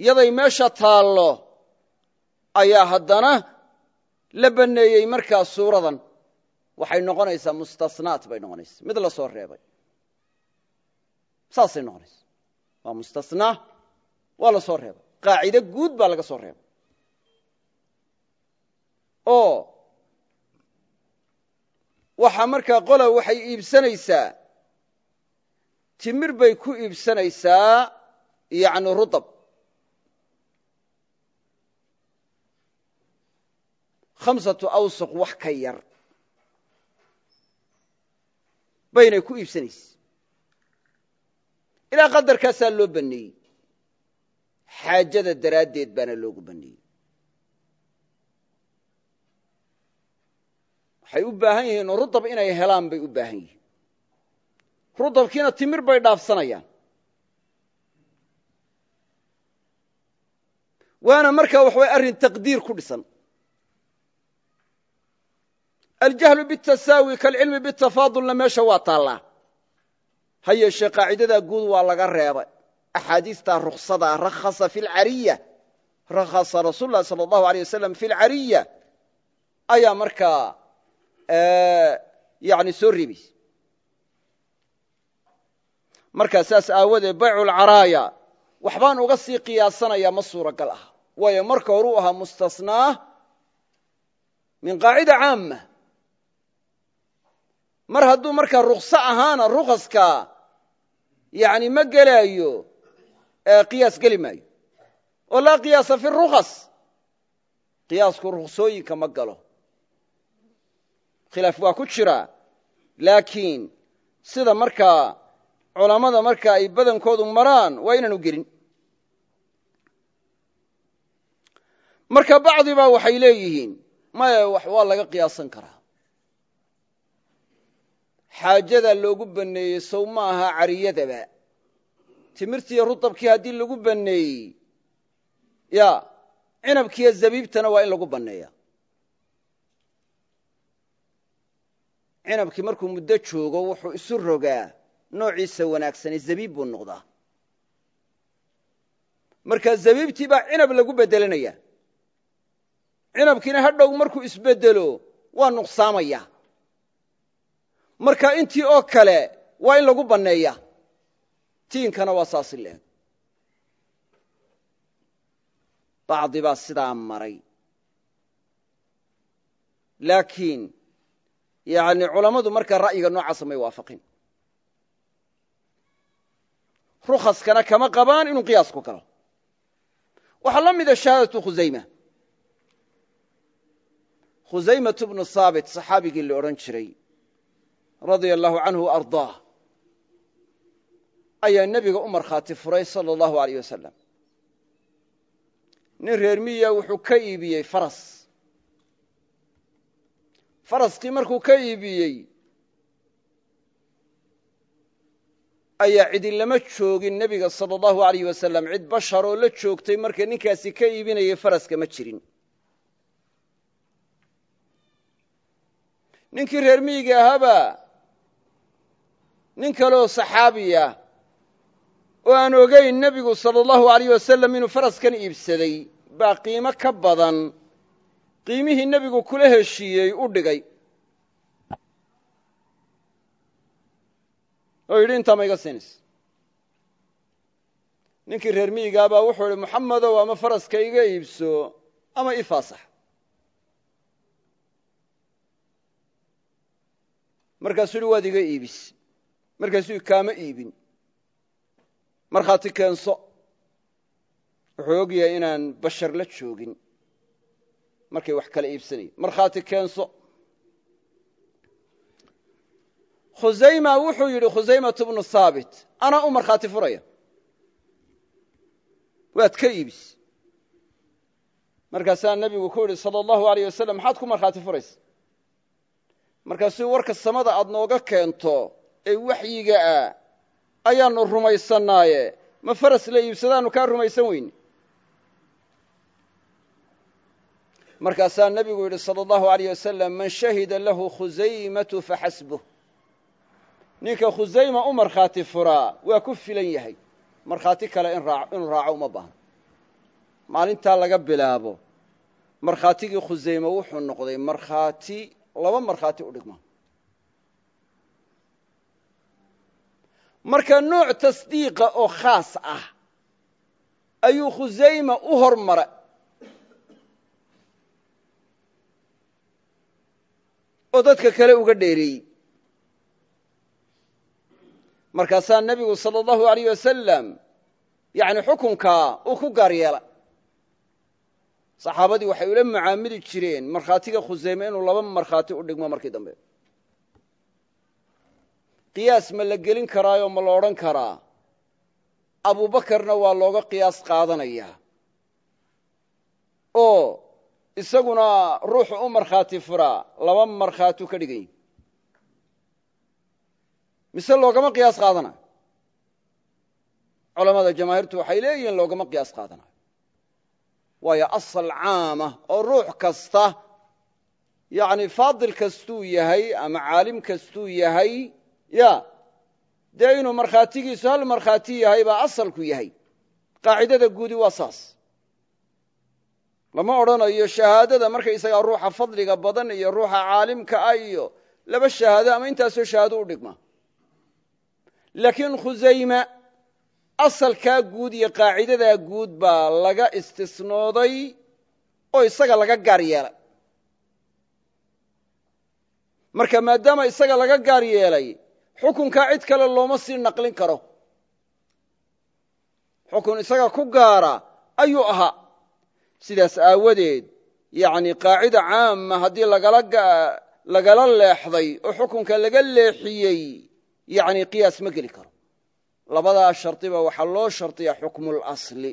yaday meesha taallo ayaa haddana la baneeyey markaa suuradan. Waxay noqonaysaa mustasnaat bay noqonaysaa. Mid la soo reebay. Saasay noqonaysa waa mustasnaa waa la soo reebay. Qaacido guud baa laga soo reebay oo waxaa markaa qola waxay iibsanaysaa timir bay ku iibsanaysaa yani rudab. Khamsatu awsuq wax ka yar baynay ku iibsanaysa. Ilaa qadarkaasaa loo baneeyey xaajada daraaddeed baana loogu baneeyey waxay u baahan yihiin rudab inay helaan bay u baahan yihiin. Rudabkiina timir bay dhaafsanayaan. Waana markaa waxa way arrin taqdiir ku dhisan. Aljahlu bitasaawi kaalcilmi bitafaadulna meesha waa taallaa. Ha yeeshee qaacidadaa guud waa laga reebay. Axaadiistaa ruksada rakhasa fi lcariya rakhasa rasuul lahi sala allahu aleyh wasalam fi lcariya ayaa markaa yani soo reebaysa markaa saas aawadeed bayculcaraaya waxbaan uga sii qiyaasanayaa ma suuragal ah. Waayo marka hore u ahaa mustasnaa min qaacida caama mar hadduu markaa rukso ahaana rukaska yani ma gelaayo qiyaas geli maayo. Oo laa qiyaasa fi rukas qiyaasku ruksooyinka ma galo khilaaf waa ku jira. Laakiin sida markaa culammada marka ay badankoodu maraan waa inaanu gelin. Marka bacdi baa waxay leeyihiin maya waa laga qiyaasan karaa. Xaajada loogu banneeyey sow ma aha cariyadaba. Timirtiiyo rutabkii haddii lagu banneeyey ya cinabkiiyo zabiibtana waa in lagu banneeya cinabkii markuu muddo joogo wuxuu isu rogaa noociisa wanaagsani zabiib buu noqdaa. Marka zabiibtii baa cinab lagu bedelanaya. Cinabkiina hadhow markuu isbedelo waa nuqsaamaya. Marka intii oo kale waa in lagu banneeya. Tiinkana waa saasi leeg bacdi baa sidaa maray. Laakiin yani culammadu markaa ra'yiga noocaasa may waafaqin. Rukaskana kama qabaan inuu qiyaasku galo waxaa la mida shahaadatu khusayma khusaymatu bnu haabit saxaabigii la odhan jiray radia allahu canhu wa ardaah ayaa nebiga u markhaati furay sala allahu aleyh wasalam nin reer miya wuxuu ka iibiyey faras faraskii markuu ka iibiyey ayaa cidi lama joogin nebiga sala allahu aleyh wasalam cid basharoo la joogtay marka ninkaasi ka iibinayay faraska ma jirin. Ninkii reer miyiga ahaaba nin kaleoo saxaabiya oo aan ogayn nebigu sala allahu aleyh wasalam inuu faraskan iibsaday baa qiimo ka badan qiimihii nebigu kula heshiiyey u dhigay. Oo yidhi intaa ma iga siinaysa ninkii reer miyigaabaa wuxuu idhi muxamedow ama faraska iga iibso ama ii faasax markaasuu waad iga iibis. Markaasuu kaama iibin. Markhaati keenso. Wuxuu og yahay inaan bashar la joogin markay wax kala iibsanayeen markhaati keenso. Khusayma wuxuu yidhi khusaymatu bnu haabit anaa u markhaati furaya. Waad ka iibis. Markaasaa nebigu ku yidhi sala allahu aleyh wasalam maxaad ku markhaati furaysa? Markaasuu warka samada aad nooga keento ee waxyiga ah ayaanu rumaysannaaye. Ma faras la iibsadaanu kaa rumaysan weyne markaasaa nebigu yidhi sala allahu aleyh wasalam man shahida lahu khusaymatu faxasbuh ninka khusayma u markhaati furaa waa ku filan yahay. Markhaati kale inuu raaco uma baahno maalintaa laga bilaabo markhaatigii khusayme wuxuu noqday markhaati laba markhaati u dhigma. Marka nooc tasdiiqa oo khaas ah ayuu khusayma u hormara oo dadka kale uga dheereeyey. Markaasaa nebigu sala allahu aleyh wasalam yani xukunkaa uu ku gaar yeela saxaabadii waxay ula mucaamili jireen markhaatiga khusayme inuu laba markhaati u dhigmo markii dambe. Qiyaas ma la gelin karaayoo ma la odhan karaa. Abubakarna waa looga qiyaas qaadanayaa oo isaguna ruuxu u markhaati furaa laba markhaatu ka dhigan yihi mise loogama qiyaas qaadanayo culamada jamaahiirtu waxay leeyihiin loogama qiyaas qaadanayo waayo asal caama oo ruux kasta yani faadil kastuu yahay ama caalim kastuu yahay ya dee inuu markhaatigiisu hal markhaati yahay baa asalku yahay. Qaacidada guudi waa saas lama odhanayo shahaadada markaysagaa ruuxa fadliga badan iyo ruuxa caalimka ah iyo laba shahaado ama intaasoo shahaado u dhigma. Laakiin khusayma asalkaa guud iyo qaacidadaa guud baa laga istisnooday oo isaga laga gaar yeelay. Marka maadaama isaga laga gaar yeelay xukunkaa cid kale looma sii naqlin karo. Xukun isaga ku gaara ayuu ahaa sidaas aawadeed yani qaacida caama haddii lagala leexday oo xukunka laga leexiyey yani qiyaas ma geli karo. Labadaa shardiba waxaa loo shardiyaa xukmulasli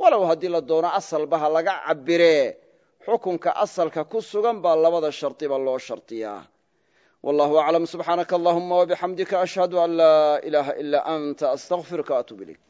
walow haddii la doono asalba ha laga cabiree xukunka asalka ku sugan baa labada shardiba loo shardiyaa wallahu aclam subxaanaka allahuma wabixamdika ashhadu an laa ilaaha ilaa anta astaqfiruka atub ilayk